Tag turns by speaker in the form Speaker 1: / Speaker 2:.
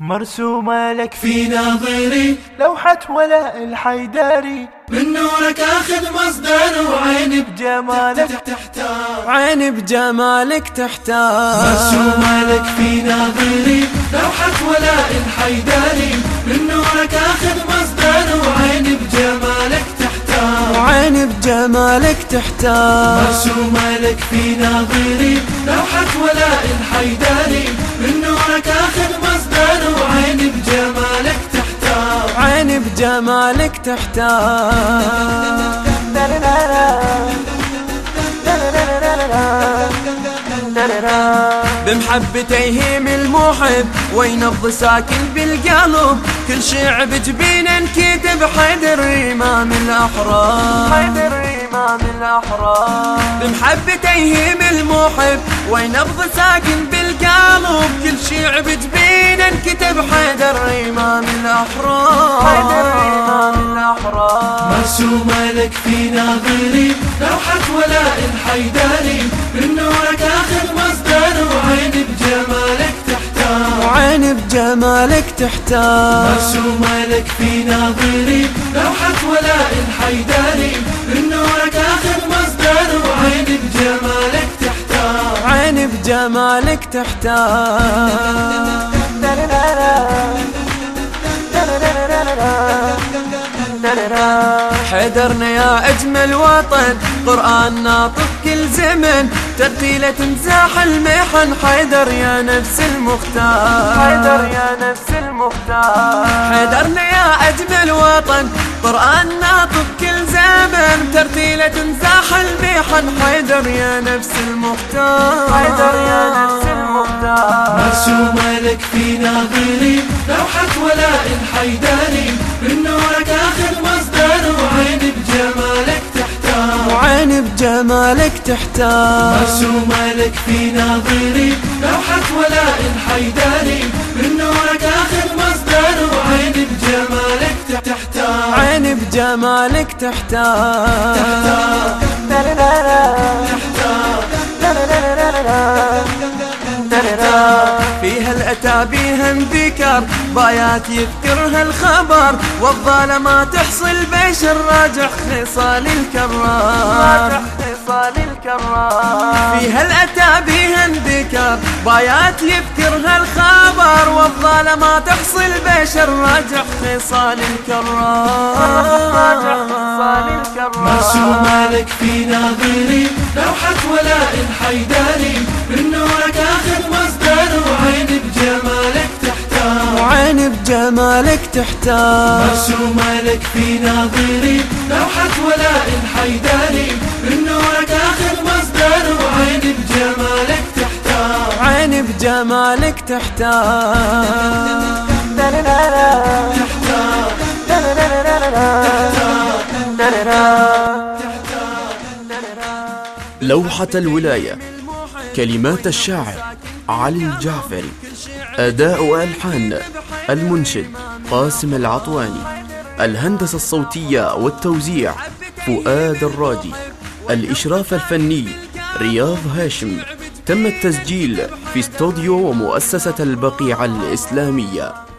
Speaker 1: مرسومة لك
Speaker 2: في ناظري.
Speaker 1: لوحة ولاء الحيداري.
Speaker 2: من نورك آخذ مصدر وعيني
Speaker 1: بجمالك.
Speaker 2: تحتار
Speaker 3: عيني بجمالك تحتار.
Speaker 2: مرسومة لك في ناظري. لوحة ولاء الحيداري. من نورك آخذ مصدر وعيني بجمالك تحتار.
Speaker 3: عيني بجمالك تحتار.
Speaker 2: مرسومة لك في ناظري. لوحة ولاء الحيداري.
Speaker 3: عيني بجمالك تحتار بمحبته يهيم المحب وينبض ساكن بالقلب؟ كل شعب جبين انكتب حيدر امام
Speaker 1: الأحرار. إمام الأحرار.
Speaker 3: بمحبته يهيم المحب وينبض ساكن بالقلب كل شعب جبين انكتب حيدر امام الأحرار.
Speaker 1: حيدر إمام الأحرار.
Speaker 2: مرسومة لك في ناظري لوحة ولاء الحيداري من نورك آخذ مصدر وعيني بجمالك تحتار.
Speaker 3: وعيني بجمالك تحتار.
Speaker 2: مرسومة لك في ناظري لوحة ولاء الحيداري من نورك
Speaker 3: عيني بجمالك تحتار حيدرنا يا أجمل وطن قرآن ناطق كل زمن. ترتيلة تمزاح المحن حيدر يا نفس المختار.
Speaker 1: حيدر يا نفس المختار.
Speaker 3: حيدرنا يا أجمل وطن قرآن ناطق كل زمن. ترتيلة تمزاح المحن حيدر يا نفس المختار.
Speaker 1: حيدر يا نفس المختار.
Speaker 2: مرسومة لك في ناظري لوحة ولاء الحيداري بجمالك تحتار. مرسومة لك في ناظري لوحة ولاء الحيداري من نورك اخذ مصدر وعيني بجمالك تحتار.
Speaker 3: عيني بجمالك تحتار. فيها الأتابيها ذكر بايات يذكرها الخبر والظالمات تحصل بشر راجع خصال الكرار.
Speaker 1: خصال الكرار.
Speaker 3: فيها الأتابيها ذكر بايات يذكرها الخبر والظالمات تحصل بشر راجع خصال الكرار.
Speaker 1: الكرار.
Speaker 2: مرسومة لك في ناظري لوحة ولاء الحيداري من نورك اخذ بجمالك تحتار. مرسومة لك في ناظري لوحة ولاء الحيداري من نورك اخذ مصدر وعيني بجمالك تحتار.
Speaker 3: عيني بجمالك
Speaker 2: تحتار.
Speaker 4: لوحة الولاية كلمات الشاعر علي الجعفري أداء ألحان المنشد. قاسم العطواني الهندسة الصوتية والتوزيع فؤاد الراجي الإشراف الفني رياض هاشم. تم التسجيل في استوديو ومؤسسة البقيع الإسلامية.